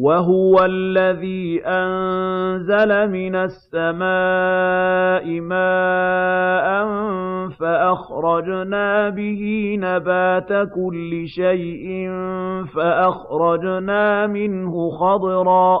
وَهُوَ الَّذِي أَنزَلَ مِنَ السَّمَاءِ مَاءً فَأَخْرَجْنَا بِهِ نَبَاتَ كُلِّ شَيْءٍ فَأَخْرَجْنَا مِنْهُ خَضِرًا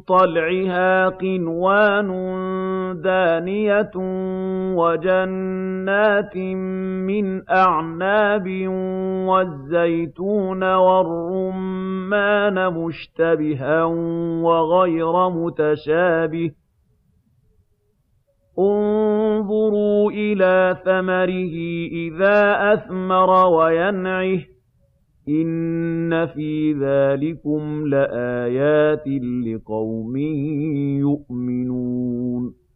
طَلْعِهَا قِنْوَانٌ دَانِيَةٌ وَجَنَّاتٍ مِّنْ أَعْنَابٍ وَالزَّيْتُونَ وَالرُّمَّانَ مُشْتَبِهًا وَغَيْرَ مُتَشَابِهٍ ۗ انظُرُوا إِلَىٰ ثَمَرِهِ إِذَا أَثْمَرَ وَيَنْعِهِ ۚ إِنَّ فِي ذَٰلِكُمْ لَآيَاتٍ لِّقَوْمٍ يُؤْمِنُونَ